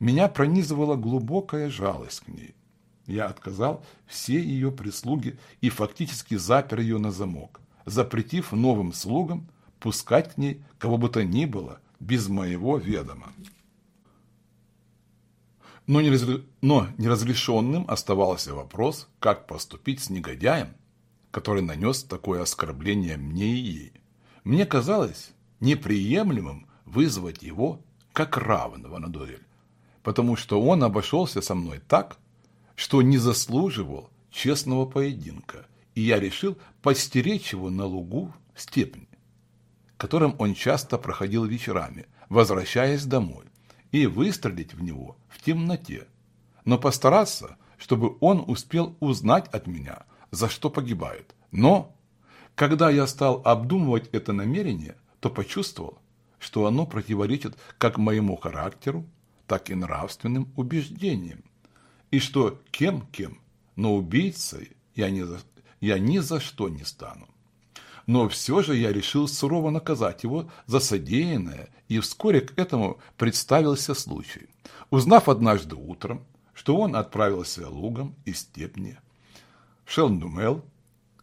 меня пронизывала глубокая жалость к ней. Я отказал все ее прислуги и фактически запер ее на замок, запретив новым слугам пускать к ней кого бы то ни было без моего ведома. Но, неразре... Но неразрешенным оставался вопрос, как поступить с негодяем, который нанес такое оскорбление мне и ей. Мне казалось неприемлемым вызвать его как равного на дуэль, потому что он обошелся со мной так, что не заслуживал честного поединка, и я решил постеречь его на лугу степни, которым он часто проходил вечерами, возвращаясь домой, и выстрелить в него в темноте, но постараться, чтобы он успел узнать от меня, за что погибает. Но, когда я стал обдумывать это намерение, то почувствовал, что оно противоречит как моему характеру, так и нравственным убеждениям, и что кем-кем, но убийцей я ни, за, я ни за что не стану. Но все же я решил сурово наказать его за содеянное, и вскоре к этому представился случай. Узнав однажды утром, что он отправился лугом из степни в Шелндумел,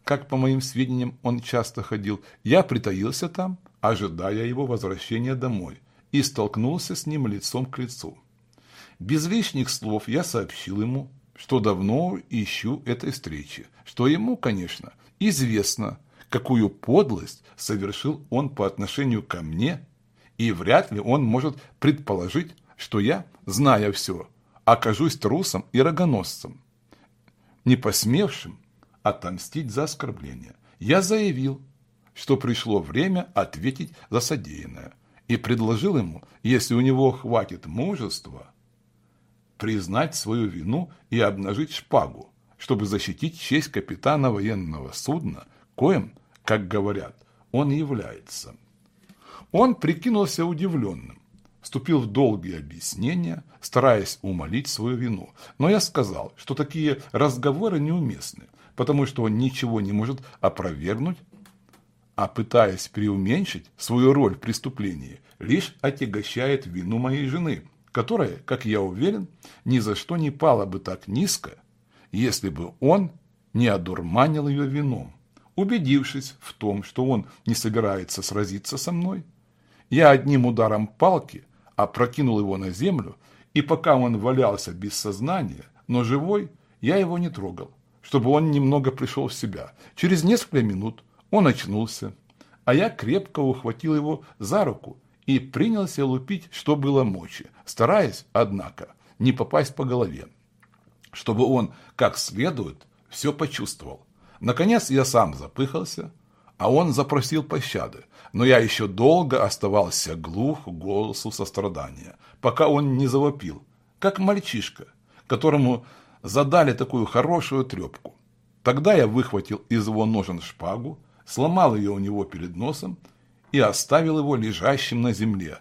как по моим сведениям он часто ходил, я притаился там ожидая его возвращения домой, и столкнулся с ним лицом к лицу. Без лишних слов я сообщил ему, что давно ищу этой встречи, что ему, конечно, известно, какую подлость совершил он по отношению ко мне, и вряд ли он может предположить, что я, зная все, окажусь трусом и рогоносцем, не посмевшим отомстить за оскорбление. Я заявил, что пришло время ответить за содеянное, и предложил ему, если у него хватит мужества, признать свою вину и обнажить шпагу, чтобы защитить честь капитана военного судна, коим, как говорят, он является. Он прикинулся удивленным, вступил в долгие объяснения, стараясь умолить свою вину. Но я сказал, что такие разговоры неуместны, потому что он ничего не может опровергнуть а пытаясь преуменьшить свою роль в преступлении, лишь отягощает вину моей жены, которая, как я уверен, ни за что не пала бы так низко, если бы он не одурманил ее вином. Убедившись в том, что он не собирается сразиться со мной, я одним ударом палки опрокинул его на землю, и пока он валялся без сознания, но живой, я его не трогал, чтобы он немного пришел в себя. Через несколько минут он очнулся, а я крепко ухватил его за руку и принялся лупить, что было мочи, стараясь, однако, не попасть по голове, чтобы он как следует все почувствовал. Наконец я сам запыхался, а он запросил пощады, но я еще долго оставался глух голосу сострадания, пока он не завопил, как мальчишка, которому задали такую хорошую трепку. Тогда я выхватил из его ножен шпагу, сломал ее у него перед носом и оставил его лежащим на земле,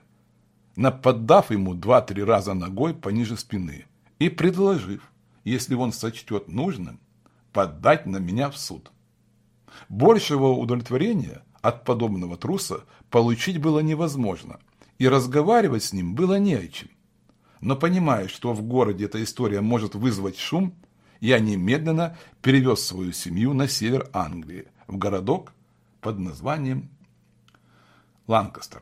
наподдав ему два-три раза ногой пониже спины и предложив, если он сочтет нужным, поддать на меня в суд. Большего удовлетворения от подобного труса получить было невозможно, и разговаривать с ним было не о чем. Но понимая, что в городе эта история может вызвать шум, я немедленно перевез свою семью на север Англии, в городок под названием Ланкастер.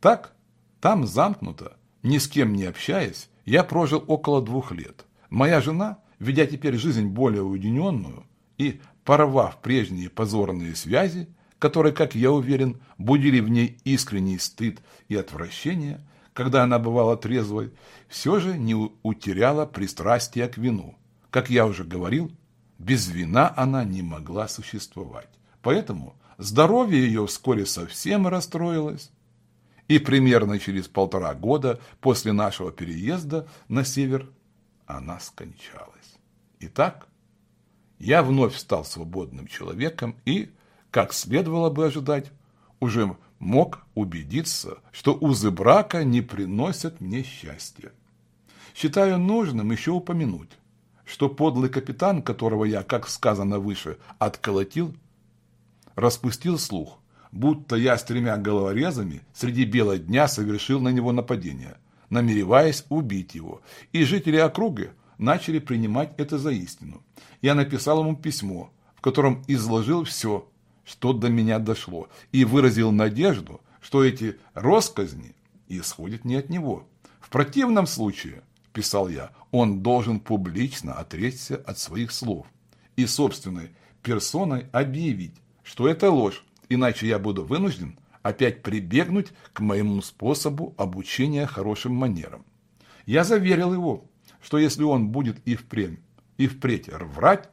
Так, там замкнуто, ни с кем не общаясь, я прожил около двух лет. Моя жена, ведя теперь жизнь более уединенную и порвав прежние позорные связи, которые, как я уверен, будили в ней искренний стыд и отвращение, когда она бывала трезвой, все же не утеряла пристрастия к вину. Как я уже говорил, без вина она не могла существовать. Поэтому здоровье ее вскоре совсем расстроилось, и примерно через полтора года после нашего переезда на север она скончалась. Итак, я вновь стал свободным человеком и, как следовало бы ожидать, уже мог убедиться, что узы брака не приносят мне счастья. Считаю нужным еще упомянуть, что подлый капитан, которого я, как сказано выше, отколотил, распустил слух, будто я с тремя головорезами среди бела дня совершил на него нападение. намереваясь убить его, и жители округи начали принимать это за истину. Я написал ему письмо, в котором изложил все, что до меня дошло, и выразил надежду, что эти росказни исходят не от него. В противном случае, писал я, он должен публично отречься от своих слов и собственной персоной объявить, что это ложь, иначе я буду вынужден опять прибегнуть к моему способу обучения хорошим манерам. Я заверил его, что если он будет и впрямь, и впредь врать,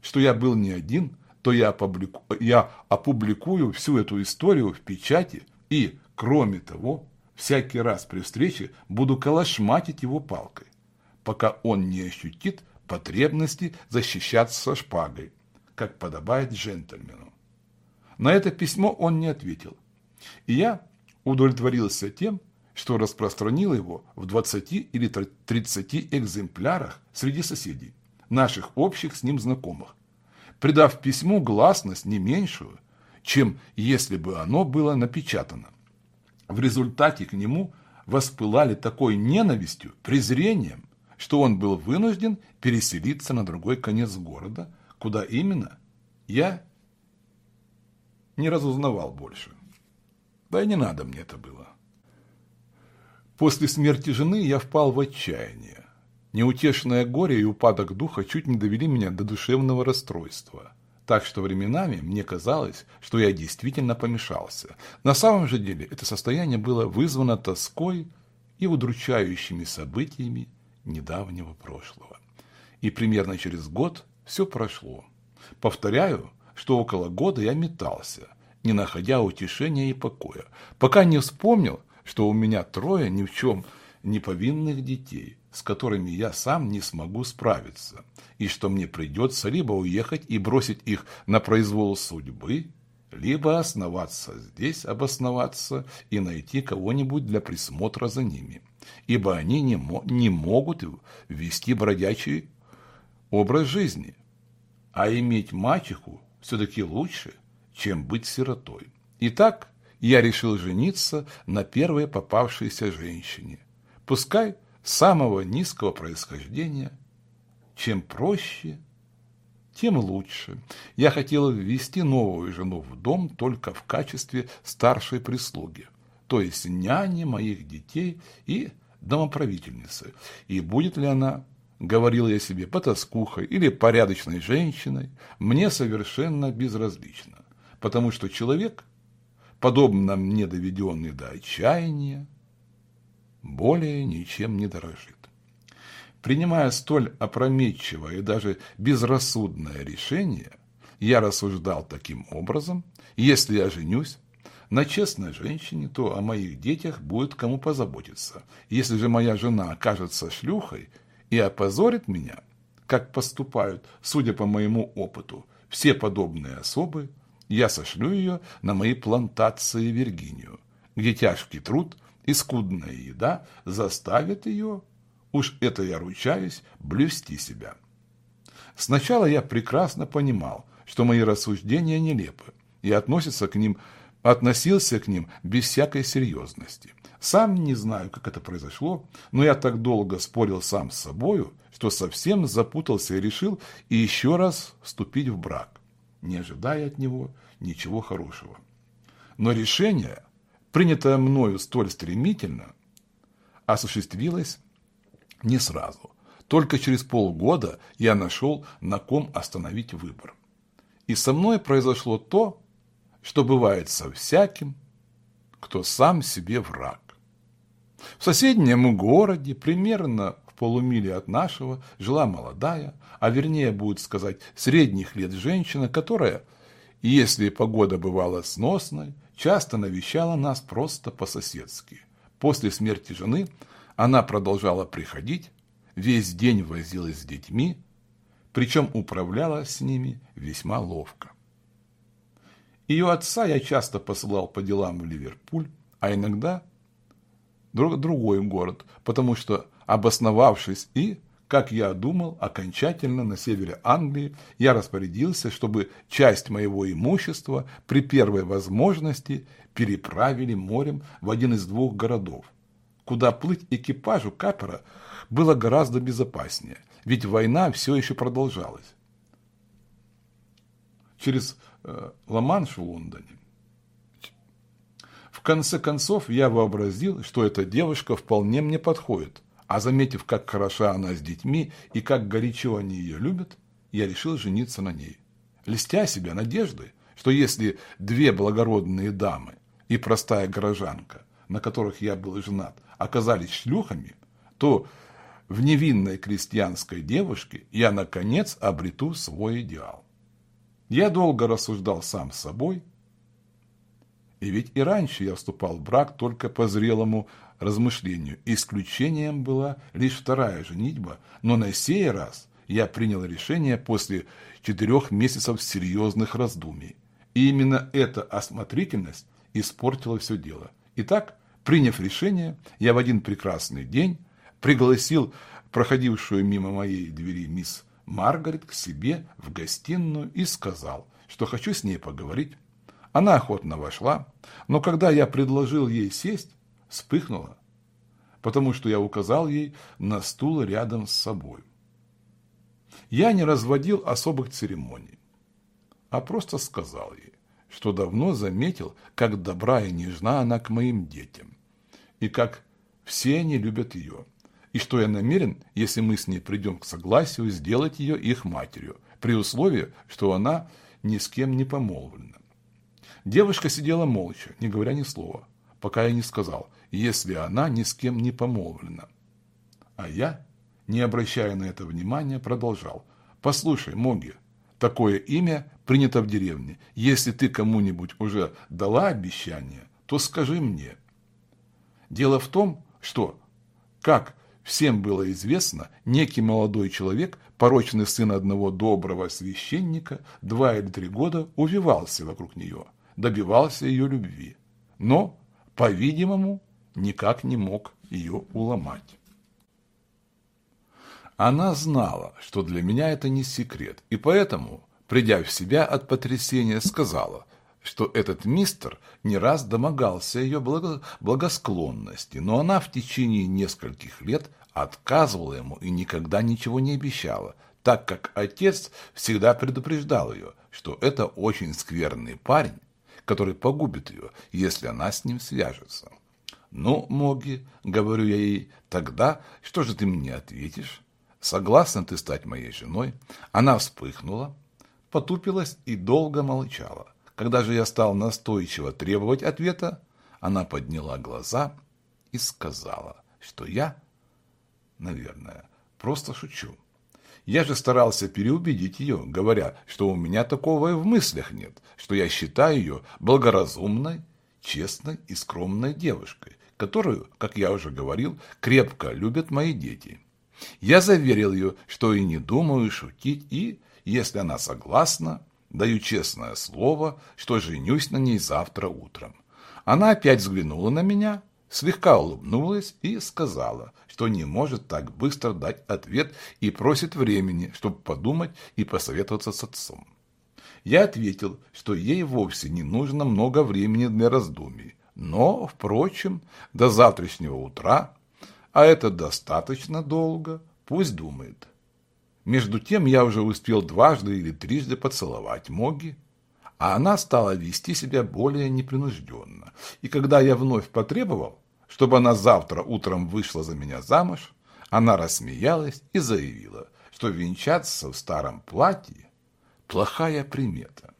что я был не один, то я, опублику, я опубликую всю эту историю в печати и, кроме того, всякий раз при встрече буду калашматить его палкой, пока он не ощутит потребности защищаться шпагой, как подобает джентльмену. На это письмо он не ответил, и я удовлетворился тем, что распространил его в 20 или 30 экземплярах среди соседей, наших общих с ним знакомых, придав письму гласность не меньшую, чем если бы оно было напечатано. В результате к нему воспылали такой ненавистью, презрением, что он был вынужден переселиться на другой конец города, куда именно я не разузнавал больше. Да и не надо мне это было. После смерти жены я впал в отчаяние. Неутешное горе и упадок духа чуть не довели меня до душевного расстройства. Так что временами мне казалось, что я действительно помешался. На самом же деле это состояние было вызвано тоской и удручающими событиями недавнего прошлого. И примерно через год все прошло. Повторяю, что около года я метался, не находя утешения и покоя, пока не вспомнил, что у меня трое ни в чем не повинных детей, с которыми я сам не смогу справиться, и что мне придется либо уехать и бросить их на произвол судьбы, либо основаться здесь, обосноваться и найти кого-нибудь для присмотра за ними, ибо они не, мо не могут вести бродячий образ жизни, а иметь мачеху все-таки лучше, чем быть сиротой. Итак, я решил жениться на первой попавшейся женщине, пускай самого низкого происхождения. Чем проще, тем лучше. Я хотел ввести новую жену в дом только в качестве старшей прислуги, то есть няни моих детей и домоправительницы. И будет ли она, говорил я себе, потаскухой или порядочной женщиной, мне совершенно безразлично, потому что человек, подобно мне доведенный до отчаяния, более ничем не дорожит. Принимая столь опрометчивое и даже безрассудное решение, я рассуждал таким образом, если я женюсь на честной женщине, то о моих детях будет кому позаботиться. Если же моя жена окажется шлюхой и опозорит меня, как поступают, судя по моему опыту, все подобные особы, я сошлю ее на мои плантации в Виргинию, где тяжкий труд – и скудная еда заставит ее, уж это я ручаюсь, блюсти себя. Сначала я прекрасно понимал, что мои рассуждения нелепы, и относится к ним, относился к ним без всякой серьезности. Сам не знаю, как это произошло, но я так долго спорил сам с собою, что совсем запутался и решил еще раз вступить в брак, не ожидая от него ничего хорошего. Но решение принятое мною столь стремительно, осуществилось не сразу. Только через полгода я нашел, на ком остановить выбор. И со мной произошло то, что бывает со всяким, кто сам себе враг. В соседнем городе, примерно в полумиле от нашего, жила молодая, а вернее будет сказать средних лет женщина, которая, если погода бывала сносной, часто навещала нас просто по-соседски. После смерти жены она продолжала приходить, весь день возилась с детьми, причем управляла с ними весьма ловко. Ее отца я часто посылал по делам в Ливерпуль, а иногда в другой город, потому что, обосновавшись и как я думал, окончательно на севере Англии я распорядился, чтобы часть моего имущества при первой возможности переправили морем в один из двух городов, куда плыть экипажу капера было гораздо безопаснее, ведь война все еще продолжалась. Через э, Ла-Манш в Лондоне. В конце концов, я вообразил, что эта девушка вполне мне подходит, а заметив, как хороша она с детьми и как горячо они ее любят, я решил жениться на ней, льстя себя надеждой, что если две благородные дамы и простая горожанка, на которых я был женат, оказались шлюхами, то в невинной крестьянской девушке я, наконец, обрету свой идеал. Я долго рассуждал сам с собой, и ведь и раньше я вступал в брак только по зрелому размышлению. Исключением была лишь вторая женитьба, но на сей раз я принял решение после четырех месяцев серьезных раздумий. И именно эта осмотрительность испортила все дело. Итак, приняв решение, я в один прекрасный день пригласил проходившую мимо моей двери мисс Маргарет к себе в гостиную и сказал, что хочу с ней поговорить. Она охотно вошла, но когда я предложил ей сесть, вспыхнула, потому что я указал ей на стул рядом с собой. Я не разводил особых церемоний, а просто сказал ей, что давно заметил, как добра и нежна она к моим детям, и как все они любят ее, и что я намерен, если мы с ней придем к согласию, сделать ее их матерью, при условии, что она ни с кем не помолвлена. Девушка сидела молча, не говоря ни слова, пока я не сказал, если она ни с кем не помолвлена. А я, не обращая на это внимания, продолжал. «Послушай, Моги, такое имя принято в деревне. Если ты кому-нибудь уже дала обещание, то скажи мне». Дело в том, что, как всем было известно, некий молодой человек, порочный сын одного доброго священника, два или три года увивался вокруг нее, добивался ее любви, но, по-видимому, никак не мог ее уломать. Она знала, что для меня это не секрет, и поэтому, придя в себя от потрясения, сказала, что этот мистер не раз домогался ее благо благосклонности, но она в течение нескольких лет отказывала ему и никогда ничего не обещала, так как отец всегда предупреждал ее, что это очень скверный парень, который погубит ее, если она с ним свяжется. «Ну, Моги, — говорю я ей, — тогда что же ты мне ответишь? Согласна ты стать моей женой?» Она вспыхнула, потупилась и долго молчала. Когда же я стал настойчиво требовать ответа, она подняла глаза и сказала, что я, наверное, просто шучу. Я же старался переубедить ее, говоря, что у меня такого и в мыслях нет, что я считаю ее благоразумной, честной и скромной девушкой, которую, как я уже говорил, крепко любят мои дети. Я заверил ее, что и не думаю шутить, и, если она согласна, даю честное слово, что женюсь на ней завтра утром. Она опять взглянула на меня, слегка улыбнулась и сказала, что не может так быстро дать ответ и просит времени, чтобы подумать и посоветоваться с отцом. Я ответил, что ей вовсе не нужно много времени для раздумий, но, впрочем, до завтрашнего утра, а это достаточно долго, пусть думает. Между тем я уже успел дважды или трижды поцеловать Моги, а она стала вести себя более непринужденно. И когда я вновь потребовал, чтобы она завтра утром вышла за меня замуж, она рассмеялась и заявила, что венчаться в старом платье – плохая примета.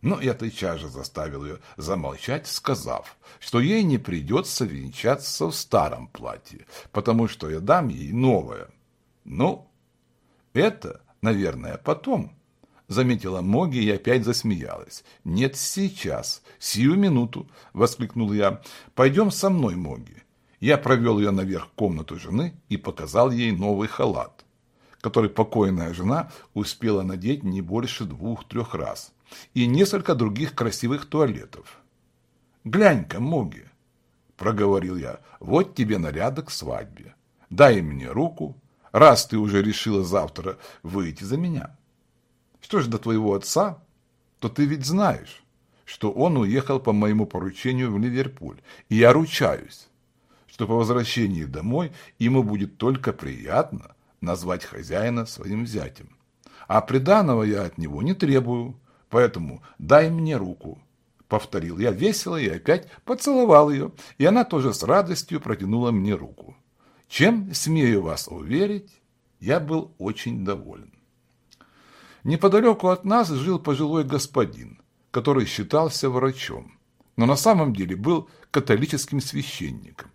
Но я тотчас же заставил ее замолчать, сказав, что ей не придется венчаться в старом платье, потому что я дам ей новое. Ну, это, наверное, потом – заметила Моги и опять засмеялась. «Нет, сейчас, сию минуту!» – воскликнул я. «Пойдем со мной, Моги». Я провел ее наверх в комнату жены и показал ей новый халат, который покойная жена успела надеть не больше двух-трех раз, и несколько других красивых туалетов. «Глянь-ка, Моги!» – проговорил я. «Вот тебе наряды к свадьбе. Дай мне руку, раз ты уже решила завтра выйти за меня». Что ж до твоего отца, то ты ведь знаешь, что он уехал по моему поручению в Ливерпуль, и я ручаюсь, что по возвращении домой ему будет только приятно назвать хозяина своим зятем. А приданого я от него не требую, поэтому дай мне руку. Повторил я весело и опять поцеловал ее, и она тоже с радостью протянула мне руку. Чем, смею вас уверить, я был очень доволен. Неподалеку от нас жил пожилой господин, который считался врачом, но на самом деле был католическим священником,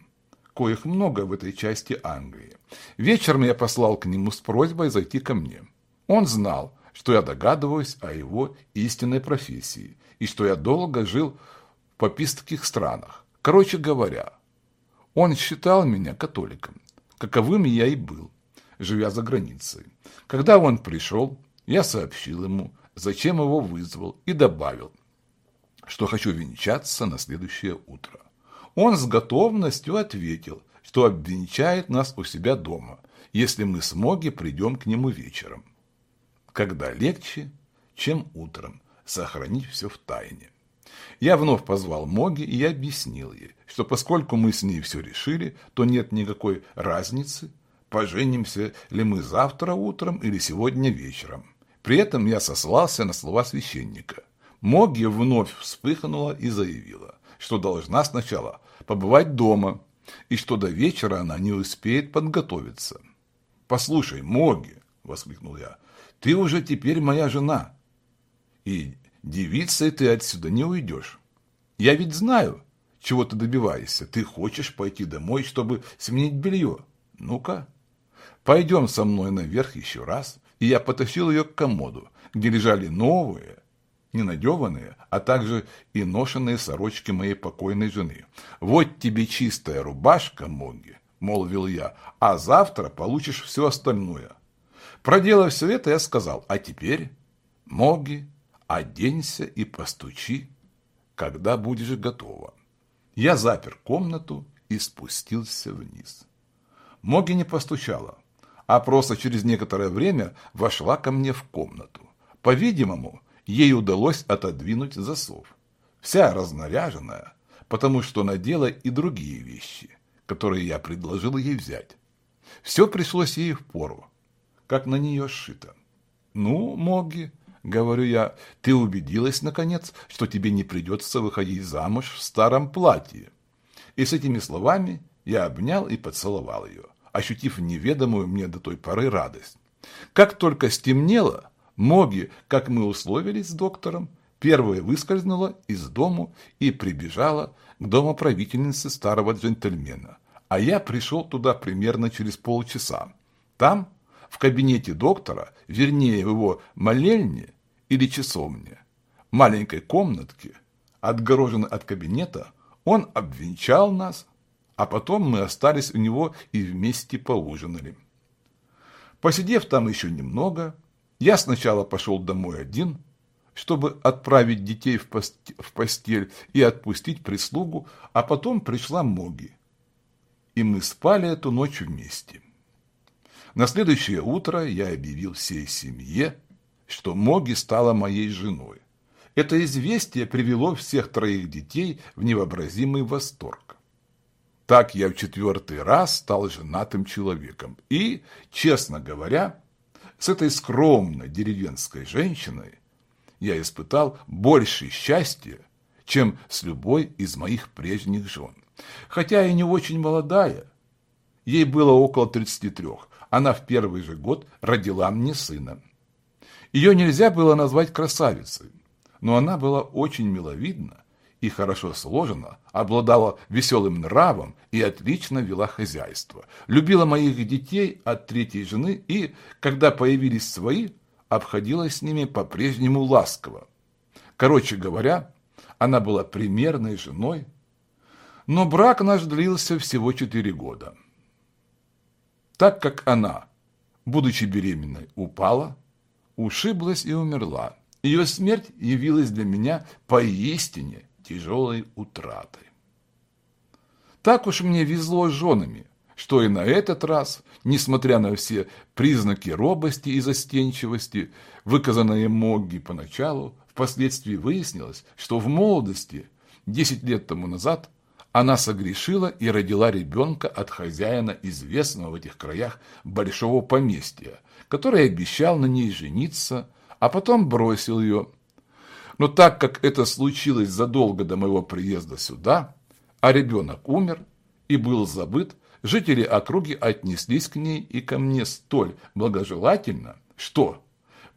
коих много в этой части Англии. Вечером я послал к нему с просьбой зайти ко мне. Он знал, что я догадываюсь о его истинной профессии и что я долго жил в попистских странах. Короче говоря, он считал меня католиком, каковым я и был, живя за границей. Когда он пришел, я сообщил ему, зачем его вызвал, и добавил, что хочу венчаться на следующее утро. Он с готовностью ответил, что обвенчает нас у себя дома, если мы с Моги придем к нему вечером. Когда легче, чем утром, сохранить все в тайне. Я вновь позвал Моги и объяснил ей, что поскольку мы с ней все решили, то нет никакой разницы, поженимся ли мы завтра утром или сегодня вечером. При этом я сослался на слова священника. Моги вновь вспыхнула и заявила, что должна сначала побывать дома, и что до вечера она не успеет подготовиться. «Послушай, Моги!» – воскликнул я. «Ты уже теперь моя жена, и девицей ты отсюда не уйдешь. Я ведь знаю, чего ты добиваешься. Ты хочешь пойти домой, чтобы сменить белье. Ну-ка, пойдем со мной наверх еще раз». И я потащил ее к комоду, где лежали новые, ненадеванные, а также и ношенные сорочки моей покойной жены. «Вот тебе чистая рубашка, Моги», – молвил я, – «а завтра получишь все остальное». Проделав все это, я сказал, «А теперь, Моги, оденься и постучи, когда будешь готова». Я запер комнату и спустился вниз. Моги не постучала, а просто через некоторое время вошла ко мне в комнату. По-видимому, ей удалось отодвинуть засов. Вся разнаряженная, потому что надела и другие вещи, которые я предложил ей взять. Все пришлось ей в пору, как на нее сшито. «Ну, Моги», — говорю я, — «ты убедилась, наконец, что тебе не придется выходить замуж в старом платье». И с этими словами я обнял и поцеловал ее, ощутив неведомую мне до той поры радость. Как только стемнело, Моги, как мы условились с доктором, первая выскользнула из дому и прибежала к домоправительнице старого джентльмена. А я пришел туда примерно через полчаса. Там, в кабинете доктора, вернее в его молельне или часовне, маленькой комнатке, отгороженной от кабинета, он обвенчал нас, а потом мы остались у него и вместе поужинали. Посидев там еще немного, я сначала пошел домой один, чтобы отправить детей в, постель и отпустить прислугу, а потом пришла Моги. И мы спали эту ночь вместе. На следующее утро я объявил всей семье, что Моги стала моей женой. Это известие привело всех троих детей в невообразимый восторг. Так я в четвертый раз стал женатым человеком. И, честно говоря, с этой скромной деревенской женщиной я испытал больше счастья, чем с любой из моих прежних жен. Хотя и не очень молодая, ей было около 33, она в первый же год родила мне сына. Ее нельзя было назвать красавицей, но она была очень миловидна и хорошо сложена, обладала веселым нравом и отлично вела хозяйство. Любила моих детей от третьей жены и, когда появились свои, обходилась с ними по-прежнему ласково. Короче говоря, она была примерной женой, но брак наш длился всего четыре года. Так как она, будучи беременной, упала, ушиблась и умерла, ее смерть явилась для меня поистине тяжелой утратой. Так уж мне везло с женами, что и на этот раз, несмотря на все признаки робости и застенчивости, выказанные Могги поначалу, впоследствии выяснилось, что в молодости, 10 лет тому назад, она согрешила и родила ребенка от хозяина известного в этих краях большого поместья, который обещал на ней жениться, а потом бросил ее. Но так как это случилось задолго до моего приезда сюда, а ребенок умер и был забыт, жители округи отнеслись к ней и ко мне столь благожелательно, что,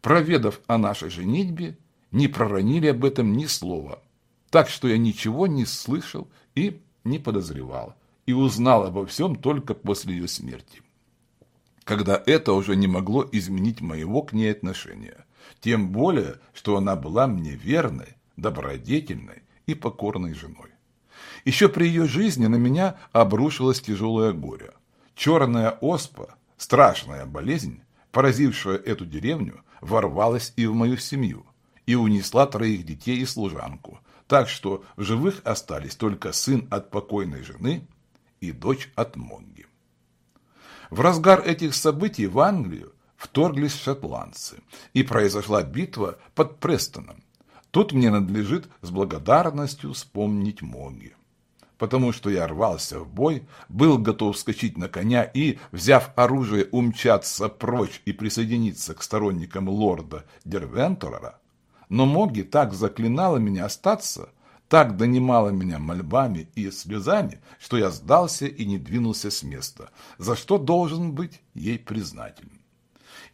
проведав о нашей женитьбе, не проронили об этом ни слова. Так что я ничего не слышал и не подозревал, и узнал обо всем только после ее смерти. Когда это уже не могло изменить моего к ней отношения. Тем более, что она была мне верной, добродетельной и покорной женой. Еще при ее жизни на меня обрушилось тяжелое горе. Черная оспа, страшная болезнь, поразившая эту деревню, ворвалась и в мою семью, и унесла троих детей и служанку, так что в живых остались только сын от покойной жены и дочь от Монги. В разгар этих событий в Англию вторглись шотландцы, и произошла битва под Престоном. Тут мне надлежит с благодарностью вспомнить Монги. Потому что я рвался в бой, был готов вскочить на коня и, взяв оружие, умчаться прочь и присоединиться к сторонникам лорда Дервентора, но Моги так заклинала меня остаться, так донимала меня мольбами и слезами, что я сдался и не двинулся с места, за что должен быть ей признателен.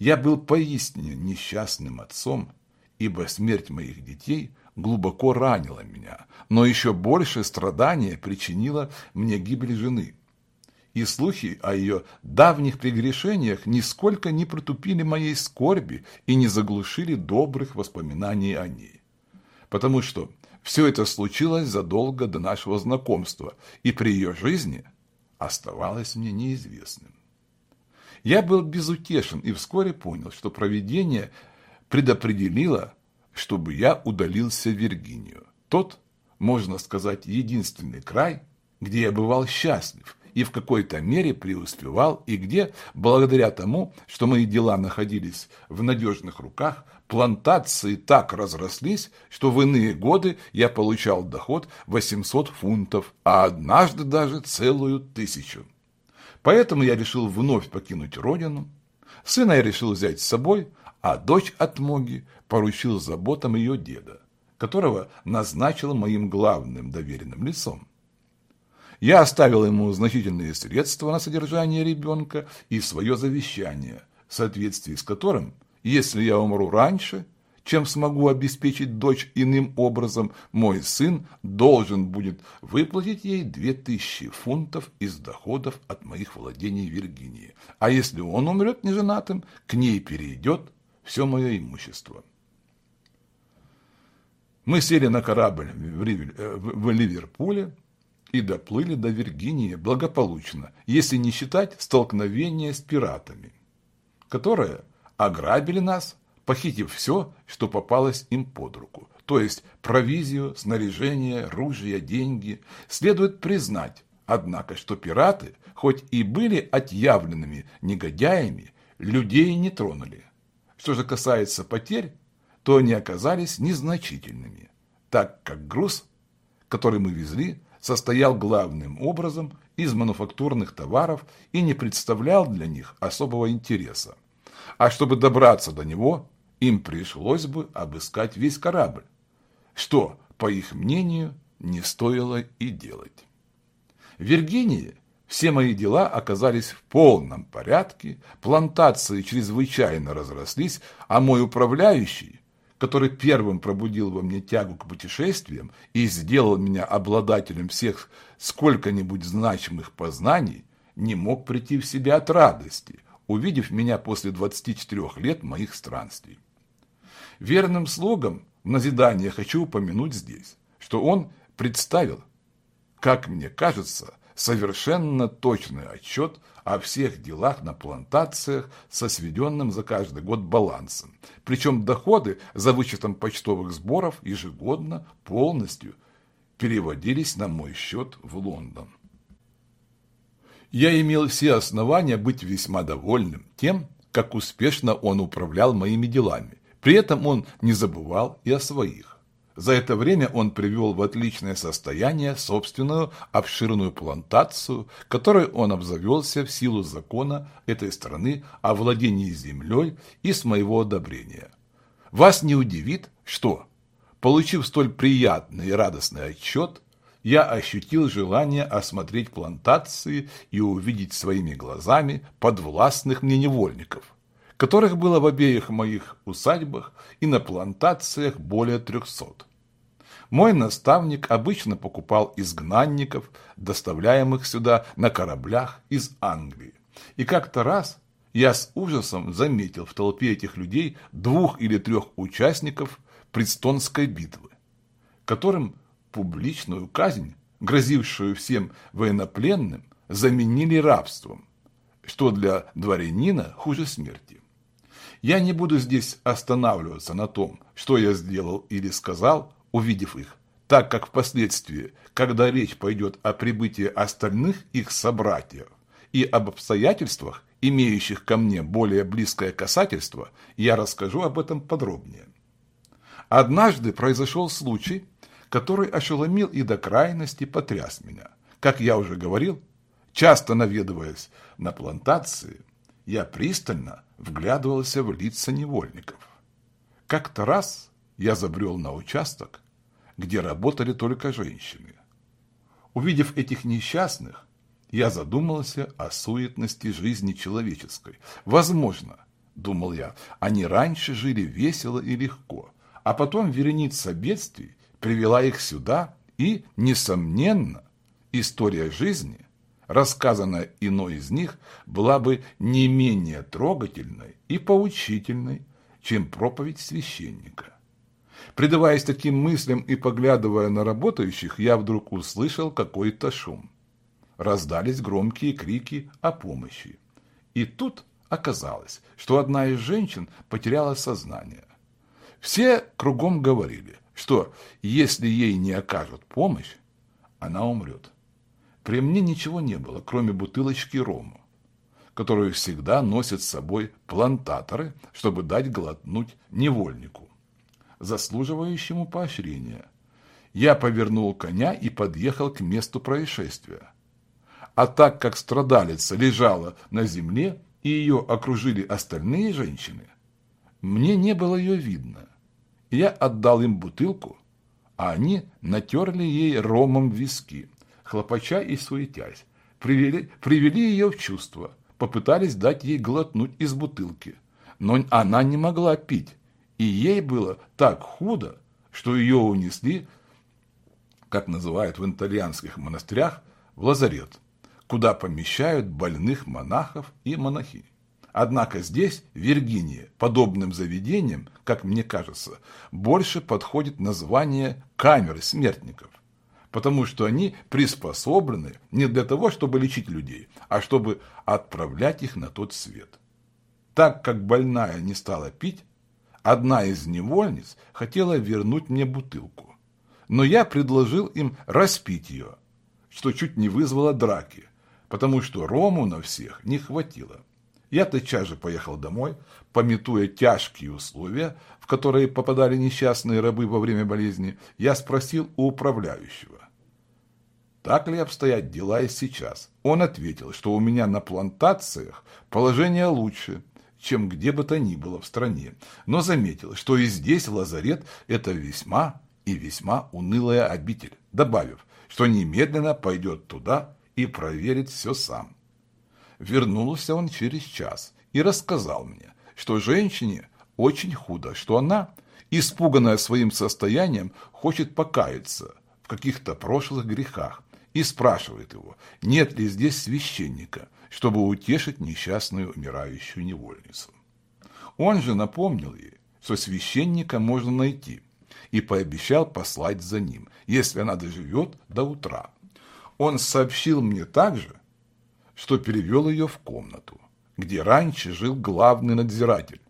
Я был поистине несчастным отцом, ибо смерть моих детей глубоко ранила меня, но еще больше страдания причинила мне гибель жены – и слухи о ее давних прегрешениях нисколько не протупили моей скорби и не заглушили добрых воспоминаний о ней. Потому что все это случилось задолго до нашего знакомства, и при ее жизни оставалось мне неизвестным. Я был безутешен и вскоре понял, что провидение предопределило, чтобы я удалился в Виргинию. Тот, можно сказать, единственный край, где я бывал счастлив – и в какой-то мере преуспевал, и где, благодаря тому, что мои дела находились в надежных руках, плантации так разрослись, что в иные годы я получал доход 800 фунтов, а однажды даже целую тысячу. Поэтому я решил вновь покинуть родину. Сына я решил взять с собой, а дочь от Моги поручил заботам ее деда, которого назначил моим главным доверенным лицом. Я оставил ему значительные средства на содержание ребенка и свое завещание, в соответствии с которым, если я умру раньше, чем смогу обеспечить дочь иным образом, мой сын должен будет выплатить ей 2000 фунтов из доходов от моих владений Виргинии. А если он умрет неженатым, к ней перейдет все мое имущество. Мы сели на корабль в Ливерпуле, и доплыли до Виргинии благополучно, если не считать столкновения с пиратами, которые ограбили нас, похитив все, что попалось им под руку, то есть провизию, снаряжение, ружья, деньги. Следует признать, однако, что пираты, хоть и были отъявленными негодяями, людей не тронули. Что же касается потерь, то они оказались незначительными, так как груз, который мы везли, состоял главным образом из мануфактурных товаров и не представлял для них особого интереса. А чтобы добраться до него, им пришлось бы обыскать весь корабль, что, по их мнению, не стоило и делать. В Виргинии все мои дела оказались в полном порядке, плантации чрезвычайно разрослись, а мой управляющий который первым пробудил во мне тягу к путешествиям и сделал меня обладателем всех сколько-нибудь значимых познаний, не мог прийти в себя от радости, увидев меня после 24 лет моих странствий. Верным слогом в назидание хочу упомянуть здесь, что он представил, как мне кажется, совершенно точный отчет о всех делах на плантациях со сведенным за каждый год балансом. Причем доходы за вычетом почтовых сборов ежегодно полностью переводились на мой счет в Лондон. Я имел все основания быть весьма довольным тем, как успешно он управлял моими делами. При этом он не забывал и о своих. За это время он привел в отличное состояние собственную обширную плантацию, которой он обзавелся в силу закона этой страны о владении землей и с моего одобрения. Вас не удивит, что, получив столь приятный и радостный отчет, я ощутил желание осмотреть плантации и увидеть своими глазами подвластных мне невольников, которых было в обеих моих усадьбах и на плантациях более трехсот. Мой наставник обычно покупал изгнанников, доставляемых сюда на кораблях из Англии. И как-то раз я с ужасом заметил в толпе этих людей двух или трех участников Престонской битвы, которым публичную казнь, грозившую всем военнопленным, заменили рабством, что для дворянина хуже смерти. Я не буду здесь останавливаться на том, что я сделал или сказал, увидев их, так как впоследствии, когда речь пойдет о прибытии остальных их собратьев и об обстоятельствах, имеющих ко мне более близкое касательство, я расскажу об этом подробнее. Однажды произошел случай, который ошеломил и до крайности потряс меня. Как я уже говорил, часто наведываясь на плантации, я пристально вглядывался в лица невольников. Как-то раз я забрел на участок, где работали только женщины. Увидев этих несчастных, я задумался о суетности жизни человеческой. Возможно, думал я, они раньше жили весело и легко, а потом вереница бедствий привела их сюда, и, несомненно, история жизни, рассказанная иной из них, была бы не менее трогательной и поучительной, чем проповедь священника. Предаваясь таким мыслям и поглядывая на работающих, я вдруг услышал какой-то шум. Раздались громкие крики о помощи. И тут оказалось, что одна из женщин потеряла сознание. Все кругом говорили, что если ей не окажут помощь, она умрет. При мне ничего не было, кроме бутылочки рому, которую всегда носят с собой плантаторы, чтобы дать глотнуть невольнику, заслуживающему поощрения. Я повернул коня и подъехал к месту происшествия. А так как страдалица лежала на земле и ее окружили остальные женщины, мне не было ее видно. Я отдал им бутылку, а они натерли ей ромом виски, хлопача и суетясь, привели, привели ее в чувство, попытались дать ей глотнуть из бутылки. Но она не могла пить, и ей было так худо, что ее унесли, как называют в итальянских монастырях, в лазарет, куда помещают больных монахов и монахинь. Однако здесь, в Виргинии, подобным заведением, как мне кажется, больше подходит название камеры смертников, потому что они приспособлены не для того, чтобы лечить людей, а чтобы отправлять их на тот свет. Так как больная не стала пить, одна из невольниц хотела вернуть мне бутылку, но я предложил им распить ее, что чуть не вызвало драки, потому что рому на всех не хватило. Я тотчас же поехал домой, пометуя тяжкие условия, в которые попадали несчастные рабы во время болезни, я спросил у управляющего. Так ли обстоят дела и сейчас? Он ответил, что у меня на плантациях положение лучше, чем где бы то ни было в стране, но заметил, что и здесь лазарет – это весьма и весьма унылая обитель, добавив, что немедленно пойдет туда и проверит все сам. Вернулся он через час и рассказал мне, что женщине очень худо, что она, испуганная своим состоянием, хочет покаяться в каких-то прошлых грехах и спрашивает его, нет ли здесь священника, чтобы утешить несчастную умирающую невольницу. Он же напомнил ей, что священника можно найти, и пообещал послать за ним, если она доживет до утра. Он сообщил мне также, что перевел ее в комнату, где раньше жил главный надзиратель.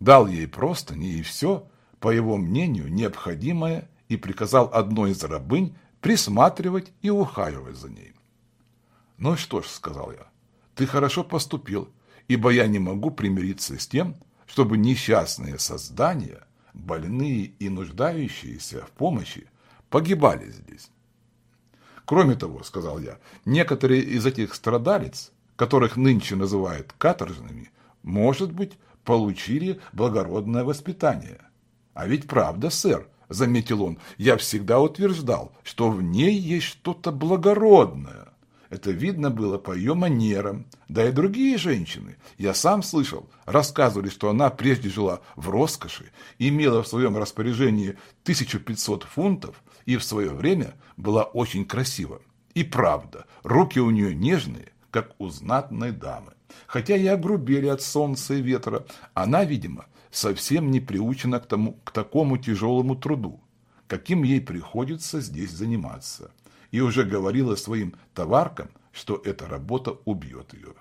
Дал ей простыни и все, по его мнению, необходимое и приказал одной из рабынь присматривать и ухаживать за ней. «Ну что ж», — сказал я, — «ты хорошо поступил, ибо я не могу примириться с тем, чтобы несчастные создания больные и нуждающиеся в помощи погибали здесь. Кроме того, сказал я, некоторые из этих страдалец, которых нынче называют каторжными, может быть, получили благородное воспитание. А ведь правда, сэр, заметил он, я всегда утверждал, что в ней есть что-то благородное. Это видно было по ее манерам. Да и другие женщины, я сам слышал, рассказывали, что она прежде жила в роскоши, имела в своем распоряжении 1500 фунтов и в свое время была очень красива. И правда, руки у нее нежные, как у знатной дамы. Хотя и огрубели от солнца и ветра, она, видимо, совсем не приучена к, тому, к такому тяжелому труду, каким ей приходится здесь заниматься и уже говорила своим товаркам, что эта работа убьет ее.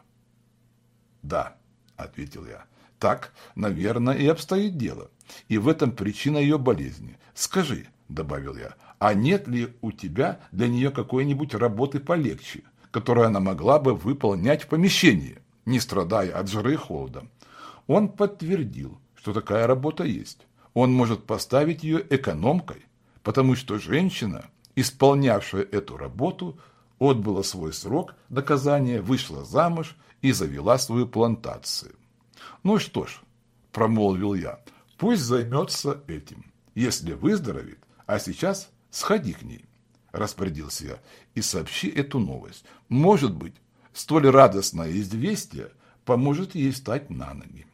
«Да», – ответил я, – «так, наверное, и обстоит дело. И в этом причина ее болезни. Скажи», – добавил я, – «а нет ли у тебя для нее какой-нибудь работы полегче, которую она могла бы выполнять в помещении, не страдая от жары и холода?» Он подтвердил, что такая работа есть. Он может поставить ее экономкой, потому что женщина – исполнявшая эту работу, отбыла свой срок наказания, вышла замуж и завела свою плантацию. «Ну что ж», – промолвил я, – «пусть займется этим, если выздоровеет, а сейчас сходи к ней», – распорядился я, – «и сообщи эту новость. Может быть, столь радостное известие поможет ей встать на ноги».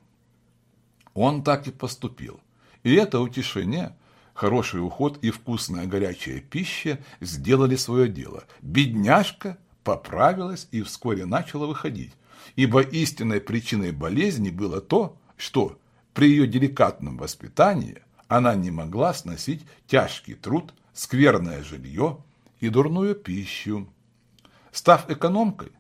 Он так и поступил, и это утешение – хороший уход и вкусная горячая пища сделали свое дело. Бедняжка поправилась и вскоре начала выходить, ибо истинной причиной болезни было то, что при ее деликатном воспитании она не могла сносить тяжкий труд, скверное жилье и дурную пищу. Став экономкой,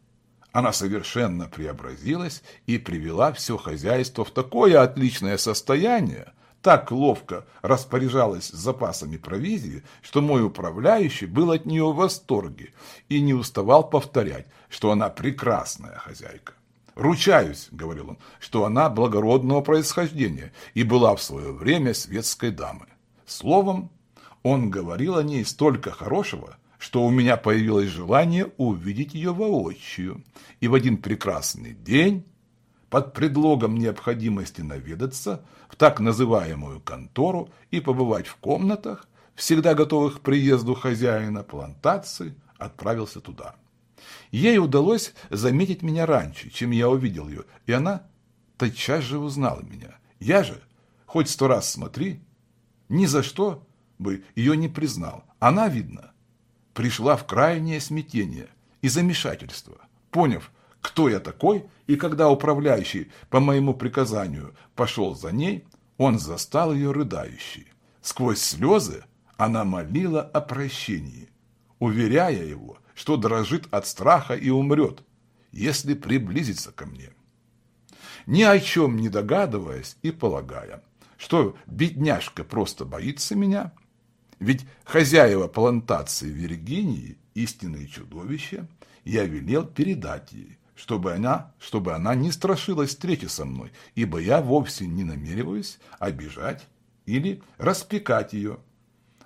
она совершенно преобразилась и привела все хозяйство в такое отличное состояние, так ловко распоряжалась запасами провизии, что мой управляющий был от нее в восторге и не уставал повторять, что она прекрасная хозяйка. «Ручаюсь», — говорил он, — «что она благородного происхождения и была в свое время светской дамой». Словом, он говорил о ней столько хорошего, что у меня появилось желание увидеть ее воочию. И в один прекрасный день под предлогом необходимости наведаться в так называемую контору и побывать в комнатах, всегда готовых к приезду хозяина плантации, отправился туда. Ей удалось заметить меня раньше, чем я увидел ее, и она тотчас же узнала меня. Я же, хоть сто раз смотри, ни за что бы ее не признал. Она, видно, пришла в крайнее смятение и замешательство, поняв, кто я такой, и когда управляющий по моему приказанию пошел за ней, он застал ее рыдающей. Сквозь слезы она молила о прощении, уверяя его, что дрожит от страха и умрет, если приблизится ко мне. Ни о чем не догадываясь и полагая, что бедняжка просто боится меня, ведь хозяева плантации Виргинии, истинные чудовища, я велел передать ей, чтобы она, чтобы она не страшилась встречи со мной, ибо я вовсе не намереваюсь обижать или распекать ее,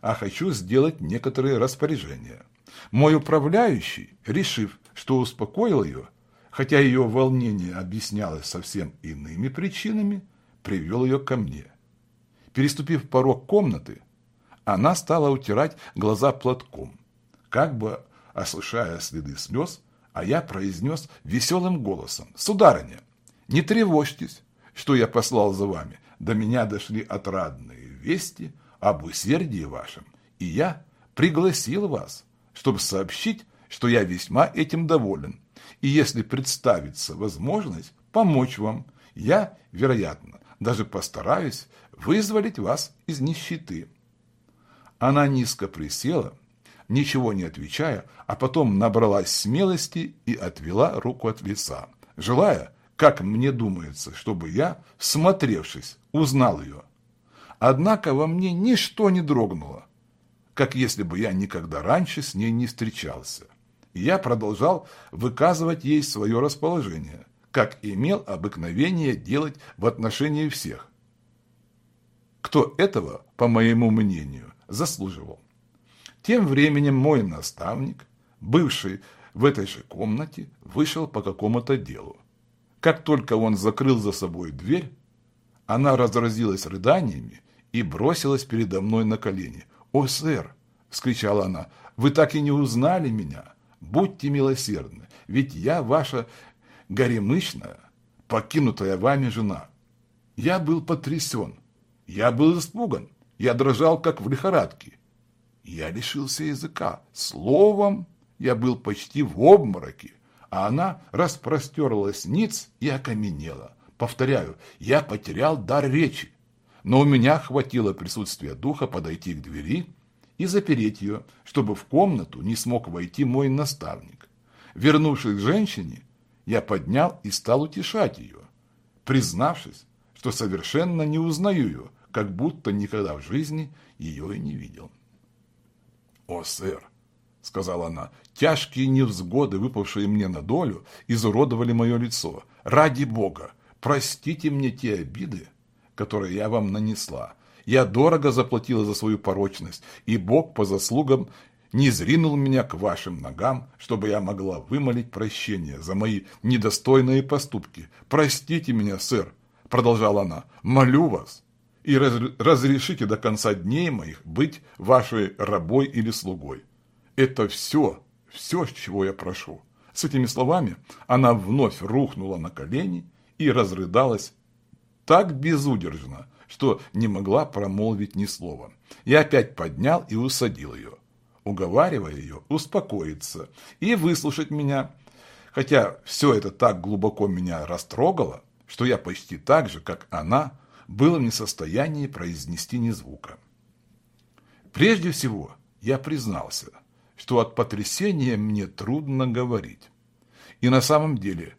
а хочу сделать некоторые распоряжения. Мой управляющий, решив, что успокоил ее, хотя ее волнение объяснялось совсем иными причинами, привел ее ко мне. Переступив порог комнаты, она стала утирать глаза платком, как бы осушая следы слез, а я произнес веселым голосом. «Сударыня, не тревожьтесь, что я послал за вами. До меня дошли отрадные вести об усердии вашем, и я пригласил вас, чтобы сообщить, что я весьма этим доволен, и если представится возможность помочь вам, я, вероятно, даже постараюсь вызволить вас из нищеты». Она низко присела, ничего не отвечая, а потом набралась смелости и отвела руку от лица, желая, как мне думается, чтобы я, всмотревшись, узнал ее. Однако во мне ничто не дрогнуло, как если бы я никогда раньше с ней не встречался. Я продолжал выказывать ей свое расположение, как имел обыкновение делать в отношении всех, кто этого, по моему мнению, заслуживал. Тем временем мой наставник, бывший в этой же комнате, вышел по какому-то делу. Как только он закрыл за собой дверь, она разразилась рыданиями и бросилась передо мной на колени. «О, сэр!» – вскричала она. «Вы так и не узнали меня? Будьте милосердны, ведь я ваша горемычная, покинутая вами жена». Я был потрясен, я был испуган, я дрожал, как в лихорадке. Я лишился языка. Словом, я был почти в обмороке, а она распростерлась ниц и окаменела. Повторяю, я потерял дар речи, но у меня хватило присутствия духа подойти к двери и запереть ее, чтобы в комнату не смог войти мой наставник. Вернувшись к женщине, я поднял и стал утешать ее, признавшись, что совершенно не узнаю ее, как будто никогда в жизни ее и не видел. «О, сэр!» — сказала она. «Тяжкие невзгоды, выпавшие мне на долю, изуродовали мое лицо. Ради Бога, простите мне те обиды, которые я вам нанесла. Я дорого заплатила за свою порочность, и Бог по заслугам не зринул меня к вашим ногам, чтобы я могла вымолить прощение за мои недостойные поступки. Простите меня, сэр, продолжала она, молю вас, и разрешите до конца дней моих быть вашей рабой или слугой. Это все, все, чего я прошу. С этими словами она вновь рухнула на колени и разрыдалась так безудержно, что не могла промолвить ни слова. Я опять поднял и усадил ее, уговаривая ее успокоиться и выслушать меня, хотя все это так глубоко меня растрогало, что я почти так же, как она, был в несостоянии произнести ни звука. Прежде всего, я признался, что от потрясения мне трудно говорить. И на самом деле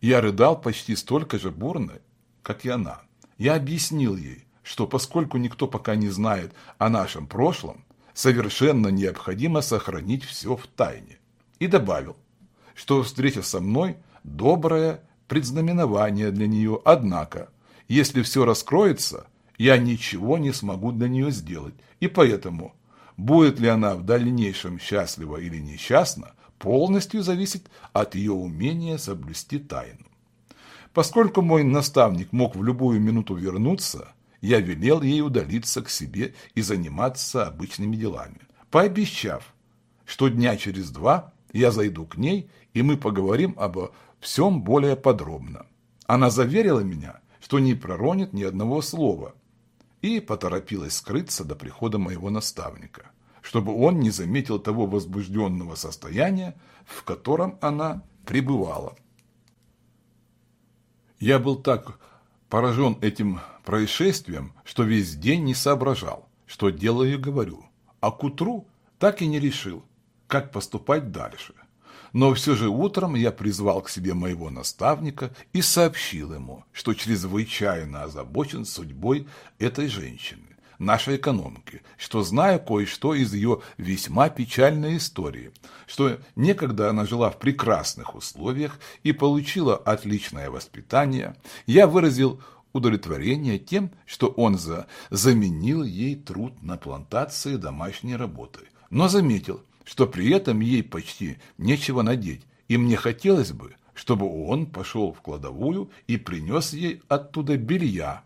я рыдал почти столько же бурно, как и она. Я объяснил ей, что поскольку никто пока не знает о нашем прошлом, совершенно необходимо сохранить все в тайне. И добавил, что встреча со мной – доброе предзнаменование для нее, однако, если все раскроется, я ничего не смогу для нее сделать, и поэтому, будет ли она в дальнейшем счастлива или несчастна, полностью зависит от ее умения соблюсти тайну. Поскольку мой наставник мог в любую минуту вернуться, я велел ей удалиться к себе и заниматься обычными делами, пообещав, что дня через два я зайду к ней, и мы поговорим обо всем более подробно. Она заверила меня, что не проронит ни одного слова, и поторопилась скрыться до прихода моего наставника, чтобы он не заметил того возбужденного состояния, в котором она пребывала. Я был так поражен этим происшествием, что весь день не соображал, что делаю и говорю, а к утру так и не решил, как поступать дальше. Но все же утром я призвал к себе моего наставника и сообщил ему, что чрезвычайно озабочен судьбой этой женщины нашей экономки, что знаю кое-что из ее весьма печальной истории, что некогда она жила в прекрасных условиях и получила отличное воспитание, я выразил удовлетворение тем, что он за заменил ей труд на плантации домашней работы, но заметил, что при этом ей почти нечего надеть, и мне хотелось бы, чтобы он пошел в кладовую и принес ей оттуда белья,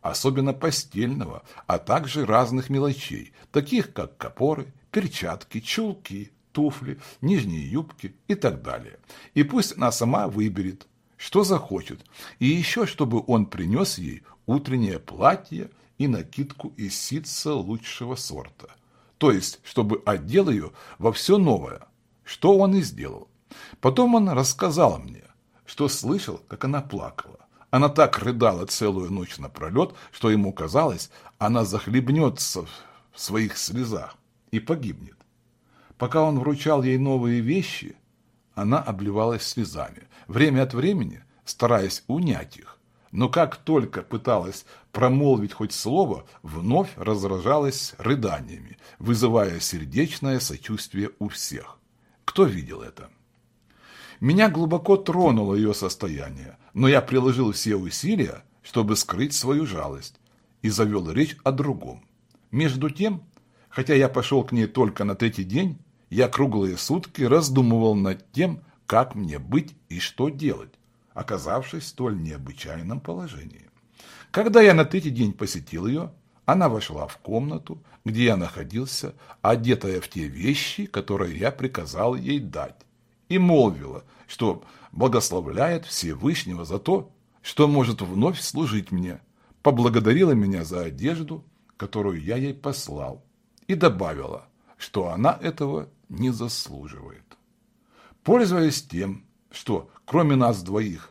особенно постельного, а также разных мелочей, таких как копоры, перчатки, чулки, туфли, нижние юбки и так далее. И пусть она сама выберет, что захочет, и еще чтобы он принес ей утреннее платье и накидку из ситца лучшего сорта. То есть, чтобы одел ее во все новое, что он и сделал. Потом он рассказал мне, что слышал, как она плакала. Она так рыдала целую ночь напролет, что ему казалось, она захлебнется в своих слезах и погибнет. Пока он вручал ей новые вещи, она обливалась слезами, время от времени стараясь унять их. Но как только пыталась промолвить хоть слово, вновь разражалась рыданиями, вызывая сердечное сочувствие у всех. Кто видел это? Меня глубоко тронуло ее состояние, но я приложил все усилия, чтобы скрыть свою жалость. и завел речь о другом. Между тем, хотя я пошел к ней только на третий день, я круглые сутки раздумывал над тем, как мне быть и что делать, оказавшись в столь необычайном положении. Когда я на третий день посетил ее, она вошла в комнату, где я находился, одетая в те вещи, которые я приказал ей дать, и молвила, что благословляет Всевышнего за то, что может вновь служить мне, поблагодарила меня за одежду, которую я ей послал, и добавила, что она этого не заслуживает. Пользуясь тем, что кроме нас двоих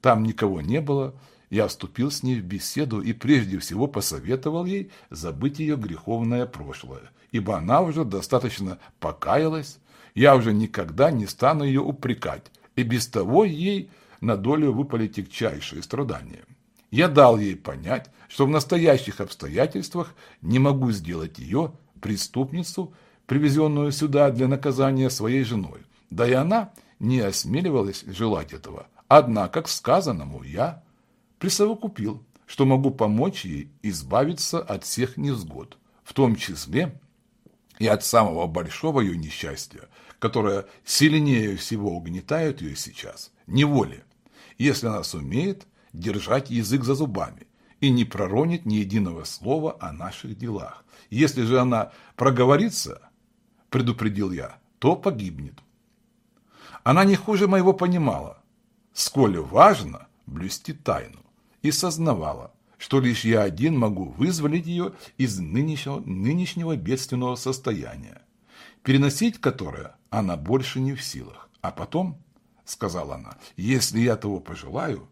там никого не было, я вступил с ней в беседу и прежде всего посоветовал ей забыть ее греховное прошлое, ибо она уже достаточно покаялась, я уже никогда не стану ее упрекать, и без того ей на долю выпали тягчайшие страдания. Я дал ей понять, что в настоящих обстоятельствах не могу сделать ее, преступницу, привезенную сюда для наказания своей женой. Да и она не осмеливалась желать этого. Однако, к сказанному, я присовокупил, что могу помочь ей избавиться от всех невзгод, в том числе и от самого большого ее несчастья, которое сильнее всего угнетает ее сейчас – неволе, если она сумеет держать язык за зубами и не проронит ни единого слова о наших делах. Если же она проговорится, предупредил я, то погибнет. Она не хуже моего понимала, сколь важно блюсти тайну и сознавала, что лишь я один могу вызволить ее из нынешнего, нынешнего бедственного состояния, переносить которое она больше не в силах. А потом, сказала она, если я того пожелаю,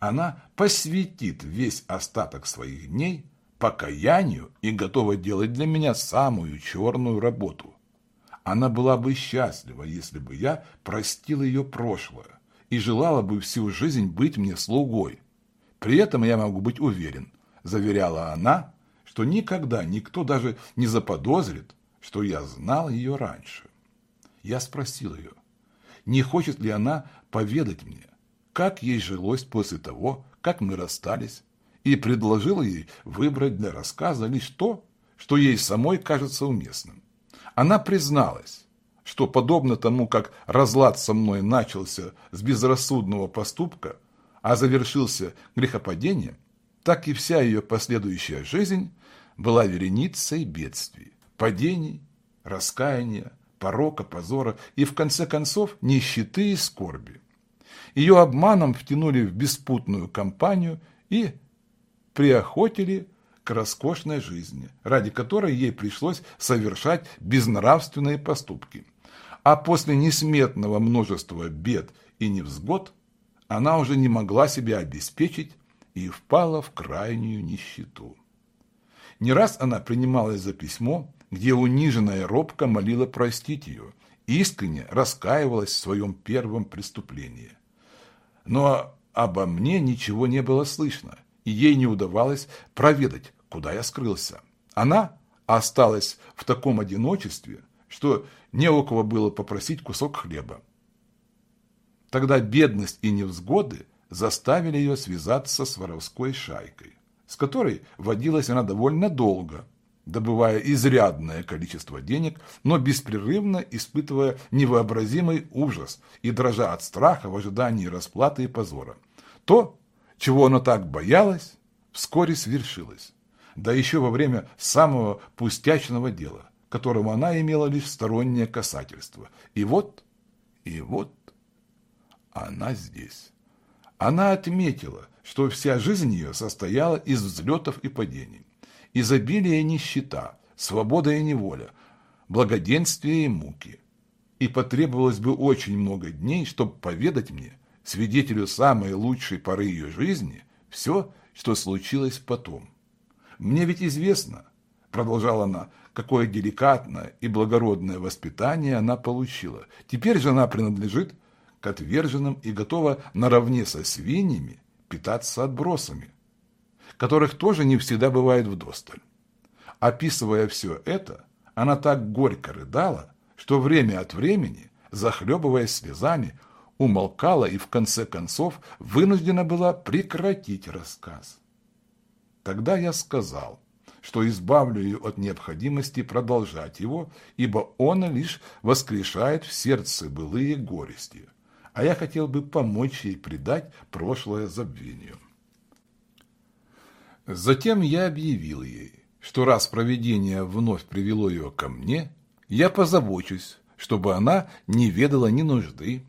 она посвятит весь остаток своих дней покаянию и готова делать для меня самую черную работу. Она была бы счастлива, если бы я простил ее прошлое и желала бы всю жизнь быть мне слугой. При этом я могу быть уверен, заверяла она, что никогда никто даже не заподозрит, что я знал ее раньше. Я спросил ее, не хочет ли она поведать мне, как ей жилось после того, как мы расстались, и предложил ей выбрать для рассказа лишь то, что ей самой кажется уместным. Она призналась, что подобно тому, как разлад со мной начался с безрассудного поступка, а завершился грехопадением, так и вся ее последующая жизнь была вереницей бедствий, падений, раскаяния, порока, позора и, в конце концов, нищеты и скорби. Ее обманом втянули в беспутную компанию и приохотили к роскошной жизни, ради которой ей пришлось совершать безнравственные поступки. А после несметного множества бед и невзгод она уже не могла себя обеспечить и впала в крайнюю нищету. Не раз она принималась за письмо, где униженная робко молила простить ее, искренне раскаивалась в своем первом преступлении. Но обо мне ничего не было слышно, и ей не удавалось проведать, куда я скрылся. Она осталась в таком одиночестве, что не у кого было попросить кусок хлеба. Тогда бедность и невзгоды заставили ее связаться с воровской шайкой, с которой водилась она довольно долго, добывая изрядное количество денег, но беспрерывно испытывая невообразимый ужас и дрожа от страха в ожидании расплаты и позора. То, чего она так боялась, вскоре свершилось, да еще во время самого пустячного дела, которому она имела лишь стороннее касательство. И вот, и вот она здесь. Она отметила, что вся жизнь ее состояла из взлетов и падений, изобилия и нищета, свобода и неволя, благоденствия и муки. И потребовалось бы очень много дней, чтобы поведать мне, свидетелю самой лучшей поры ее жизни, все, что случилось потом. Мне ведь известно, продолжала она, какое деликатное и благородное воспитание она получила. Теперь же она принадлежит к отверженным и готова наравне со свиньями питаться отбросами, которых тоже не всегда бывает вдосталь. Описывая все это, она так горько рыдала, что время от времени, захлебываясь слезами, умолкала и в конце концов вынуждена была прекратить рассказ. Тогда я сказал, что избавлю ее от необходимости продолжать его, ибо он лишь воскрешает в сердце былые горести, а я хотел бы помочь ей предать прошлое забвению. Затем я объявил ей, что раз провидение вновь привело ее ко мне, я позабочусь, чтобы она не ведала ни нужды,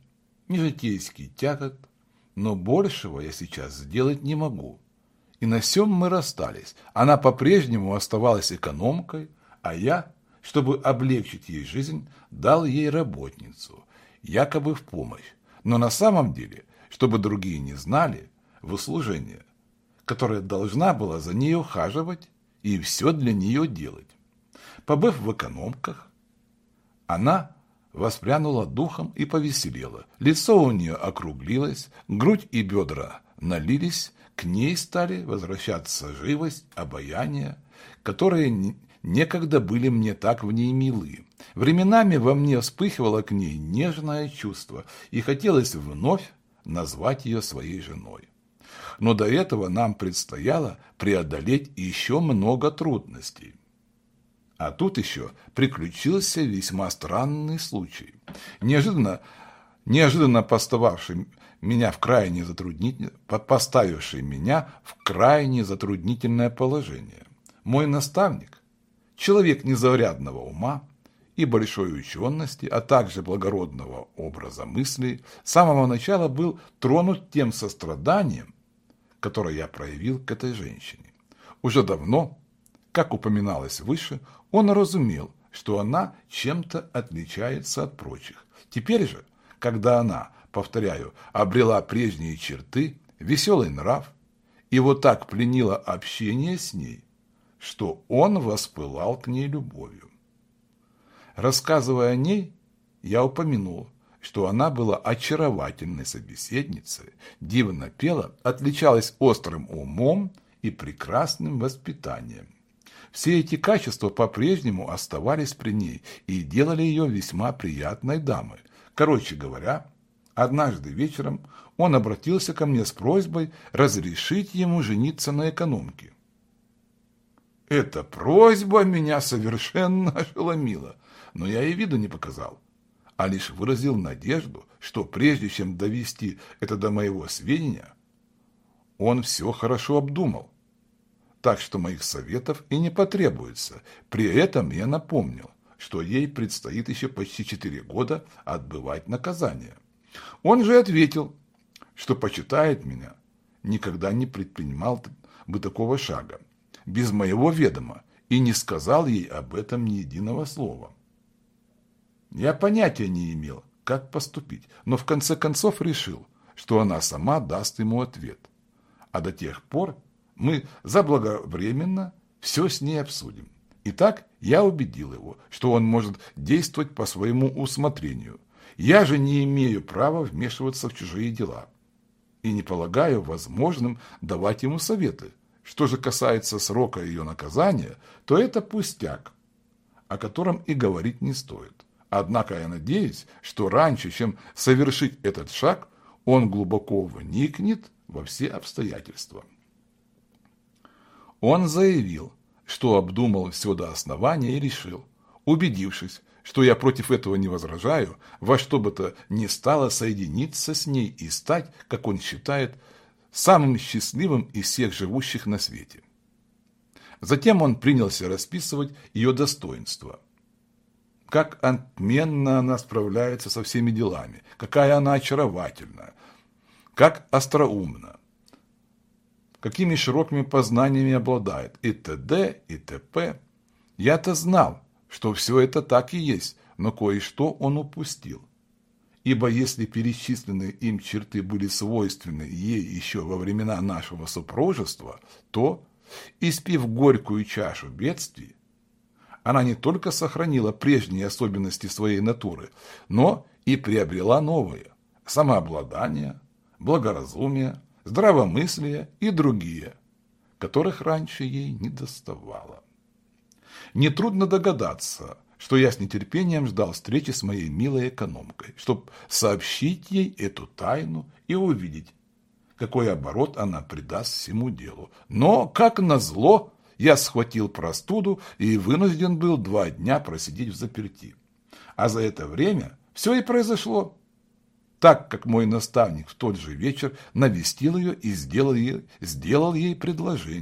ни житейских тягот, но большего я сейчас сделать не могу. И на сём мы расстались. Она по-прежнему оставалась экономкой, а я, чтобы облегчить ей жизнь, дал ей работницу, якобы в помощь, но на самом деле, чтобы другие не знали, в услужение, которая должна была за ней ухаживать и все для нее делать. Побыв в экономках, она воспрянула духом и повеселела. Лицо у нее округлилось, грудь и бедра налились, к ней стали возвращаться живость, обаяние, которые некогда были мне так в ней милы. Временами во мне вспыхивало к ней нежное чувство, и хотелось вновь назвать ее своей женой. Но до этого нам предстояло преодолеть еще много трудностей. А тут еще приключился весьма странный случай. Неожиданно, неожиданно постававший меня в крайне затруднительное, поставивший меня в крайне затруднительное положение. Мой наставник, человек незаурядного ума и большой учености, а также благородного образа мыслей, с самого начала был тронут тем состраданием, которое я проявил к этой женщине. Уже давно, как упоминалось выше, он разумел, что она чем-то отличается от прочих. Теперь же, когда она, повторяю, обрела прежние черты, веселый нрав, и вот так пленила общение с ней, что он воспылал к ней любовью. Рассказывая о ней, я упомянул, что она была очаровательной собеседницей, дивно пела, отличалась острым умом и прекрасным воспитанием. Все эти качества по-прежнему оставались при ней и делали ее весьма приятной дамой. Короче говоря, однажды вечером он обратился ко мне с просьбой разрешить ему жениться на экономке. Эта просьба меня совершенно ошеломила, но я и виду не показал, а лишь выразил надежду, что прежде чем довести это до моего сведения, он все хорошо обдумал так что моих советов и не потребуется. При этом я напомнил, что ей предстоит еще почти четыре года отбывать наказание. Он же ответил, что почитает меня, никогда не предпринимал бы такого шага, без моего ведома, и не сказал ей об этом ни единого слова. Я понятия не имел, как поступить, но в конце концов решил, что она сама даст ему ответ. А до тех пор мы заблаговременно все с ней обсудим. Итак, я убедил его, что он может действовать по своему усмотрению. Я же не имею права вмешиваться в чужие дела. И не полагаю возможным давать ему советы. Что же касается срока ее наказания, то это пустяк, о котором и говорить не стоит. Однако я надеюсь, что раньше, чем совершить этот шаг, он глубоко вникнет во все обстоятельства. Он заявил, что обдумал все до основания и решил, убедившись, что я против этого не возражаю, во что бы то ни стало соединиться с ней и стать, как он считает, самым счастливым из всех живущих на свете. Затем он принялся расписывать ее достоинства. Как отменно она справляется со всеми делами, какая она очаровательна, как остроумна, какими широкими познаниями обладает, и т.д., и т.п. Я-то знал, что все это так и есть, но кое-что он упустил. Ибо если перечисленные им черты были свойственны ей еще во времена нашего супружества, то, испив горькую чашу бедствий, она не только сохранила прежние особенности своей натуры, но и приобрела новые – самообладание, благоразумие, здравомыслие и другие, которых раньше ей не доставало. Нетрудно догадаться, что я с нетерпением ждал встречи с моей милой экономкой, чтобы сообщить ей эту тайну и увидеть, какой оборот она придаст всему делу. Но, как назло, я схватил простуду и вынужден был два дня просидеть в заперти. А за это время все и произошло. Так как мой наставник в тот же вечер навестил ее и сделал ей, сделал ей предложение.